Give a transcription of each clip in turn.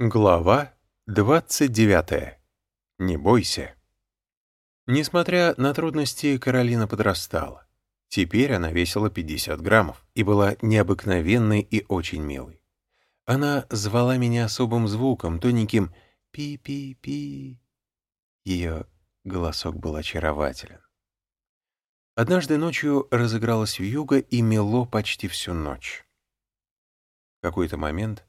Глава 29. Не бойся. Несмотря на трудности, Каролина подрастала. Теперь она весила 50 граммов и была необыкновенной и очень милой. Она звала меня особым звуком, тоненьким «пи-пи-пи». Ее голосок был очарователен. Однажды ночью разыгралась вьюга и мело почти всю ночь. В какой-то момент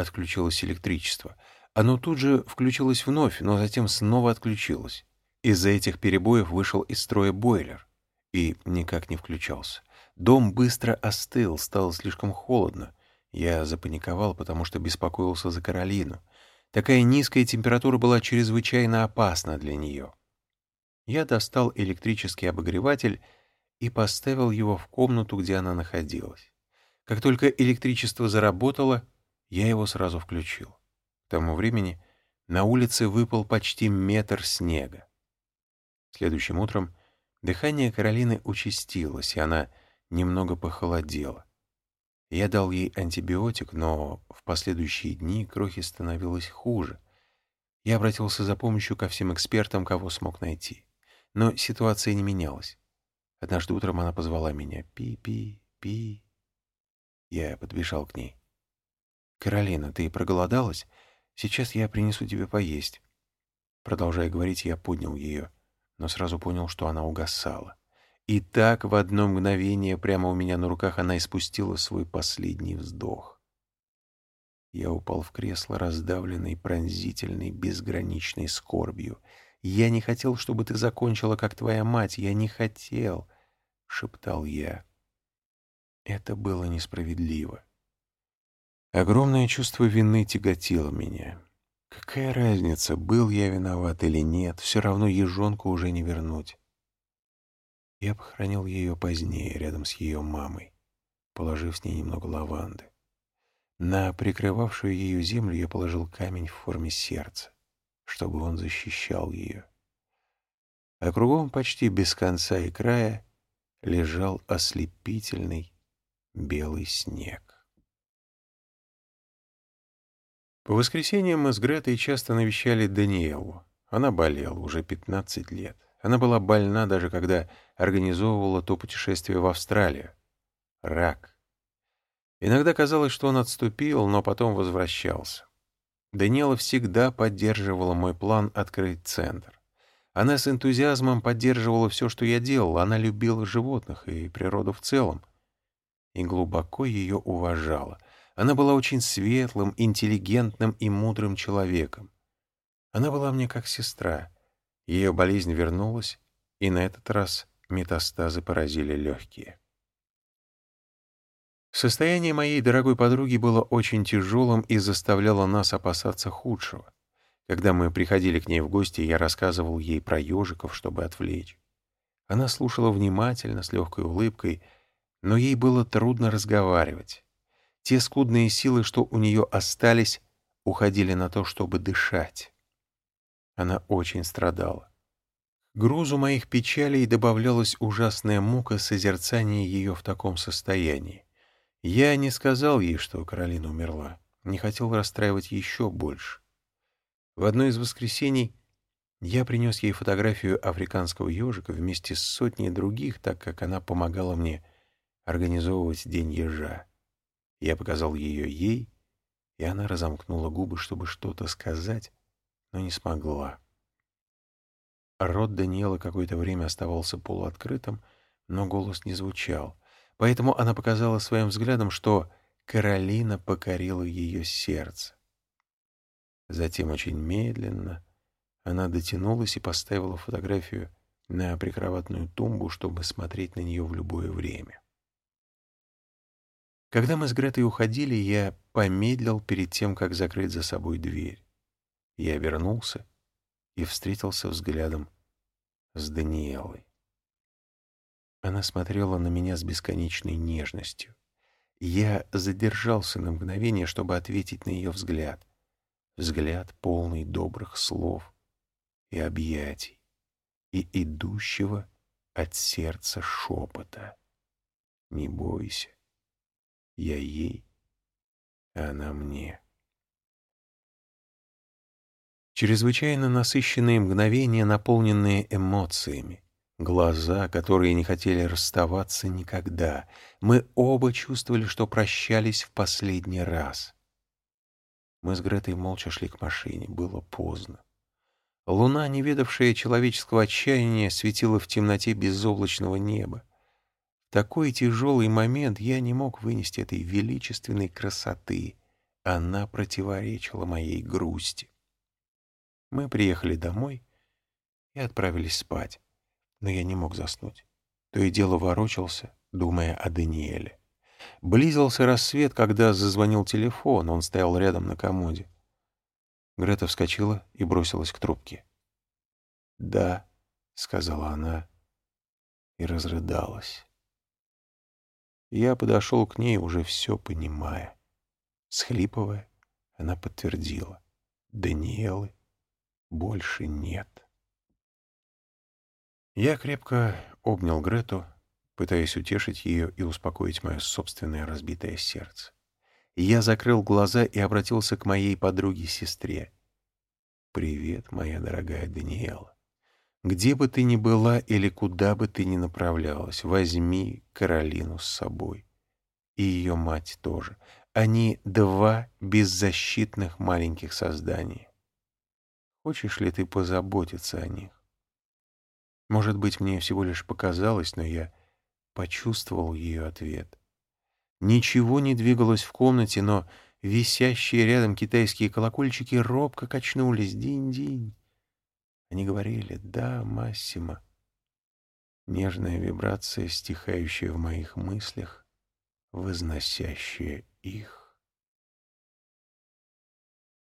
отключилось электричество. Оно тут же включилось вновь, но затем снова отключилось. Из-за этих перебоев вышел из строя бойлер и никак не включался. Дом быстро остыл, стало слишком холодно. Я запаниковал, потому что беспокоился за Каролину. Такая низкая температура была чрезвычайно опасна для нее. Я достал электрический обогреватель и поставил его в комнату, где она находилась. Как только электричество заработало, я его сразу включил. К тому времени на улице выпал почти метр снега. Следующим утром дыхание Каролины участилось, и она немного похолодела. Я дал ей антибиотик, но в последующие дни крохи становилось хуже. Я обратился за помощью ко всем экспертам, кого смог найти. Но ситуация не менялась. Однажды утром она позвала меня «Пи-пи-пи». Я подбежал к ней. «Каролина, ты проголодалась? Сейчас я принесу тебе поесть». Продолжая говорить, я поднял ее, но сразу понял, что она угасала. И так в одно мгновение прямо у меня на руках она испустила свой последний вздох. Я упал в кресло, раздавленный пронзительной, безграничной скорбью. «Я не хотел, чтобы ты закончила, как твоя мать. Я не хотел», — шептал я. Это было несправедливо. Огромное чувство вины тяготило меня. Какая разница, был я виноват или нет, все равно ежонку уже не вернуть. Я похоронил ее позднее, рядом с ее мамой, положив с ней немного лаванды. На прикрывавшую ее землю я положил камень в форме сердца, чтобы он защищал ее. А кругом почти без конца и края лежал ослепительный белый снег. По воскресеньям мы с Гретой часто навещали Даниэлу. Она болела уже 15 лет. Она была больна даже когда организовывала то путешествие в Австралию. Рак. Иногда казалось, что он отступил, но потом возвращался. Даниэла всегда поддерживала мой план открыть центр. Она с энтузиазмом поддерживала все, что я делал. Она любила животных и природу в целом. И глубоко ее уважала — она была очень светлым, интеллигентным и мудрым человеком. Она была мне как сестра. Ее болезнь вернулась, и на этот раз метастазы поразили легкие. Состояние моей дорогой подруги было очень тяжелым и заставляло нас опасаться худшего. Когда мы приходили к ней в гости, я рассказывал ей про ежиков, чтобы отвлечь. Она слушала внимательно, с легкой улыбкой, но ей было трудно разговаривать. Те скудные силы, что у нее остались, уходили на то, чтобы дышать. Она очень страдала. Грузу моих печалей добавлялась ужасная мука созерцания ее в таком состоянии. Я не сказал ей, что Каролина умерла, не хотел расстраивать еще больше. В одно из воскресений я принес ей фотографию африканского ежика вместе с сотней других, так как она помогала мне организовывать День ежа. Я показал ее ей, и она разомкнула губы, чтобы что-то сказать, но не смогла. Рот Даниэла какое-то время оставался полуоткрытым, но голос не звучал. Поэтому она показала своим взглядом, что Каролина покорила ее сердце. Затем очень медленно она дотянулась и поставила фотографию на прикроватную тумбу, чтобы смотреть на нее в любое время. Когда мы с Гретой уходили, я помедлил перед тем, как закрыть за собой дверь. Я вернулся и встретился взглядом с Даниэлой. Она смотрела на меня с бесконечной нежностью. Я задержался на мгновение, чтобы ответить на ее взгляд. Взгляд, полный добрых слов и объятий, и идущего от сердца шепота. «Не бойся, я ей, а она мне. Чрезвычайно насыщенные мгновения, наполненные эмоциями. Глаза, которые не хотели расставаться никогда. Мы оба чувствовали, что прощались в последний раз. Мы с Гретой молча шли к машине. Было поздно. Луна, не ведавшая человеческого отчаяния, светила в темноте безоблачного неба. Такой тяжелый момент я не мог вынести этой величественной красоты. Она противоречила моей грусти. Мы приехали домой и отправились спать, но я не мог заснуть. То и дело ворочался, думая о Даниэле. Близился рассвет, когда зазвонил телефон, он стоял рядом на комоде. Грета вскочила и бросилась к трубке. «Да», — сказала она и разрыдалась. Я подошел к ней, уже все понимая. Схлипывая, она подтвердила. «Даниэлы больше нет». Я крепко обнял Грету, пытаясь утешить ее и успокоить мое собственное разбитое сердце. Я закрыл глаза и обратился к моей подруге-сестре. «Привет, моя дорогая Даниэла. Где бы ты ни была или куда бы ты ни направлялась, возьми Каролину с собой. И ее мать тоже. Они два беззащитных маленьких создания. Хочешь ли ты позаботиться о них? Может быть, мне всего лишь показалось, но я почувствовал ее ответ. Ничего не двигалось в комнате, но висящие рядом китайские колокольчики робко качнулись. Динь-динь. Они говорили «Да, Массимо». Нежная вибрация, стихающая в моих мыслях, возносящая их.